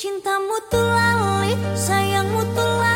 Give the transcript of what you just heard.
Cintamu tuh lalit, sayangmu tuh lalit.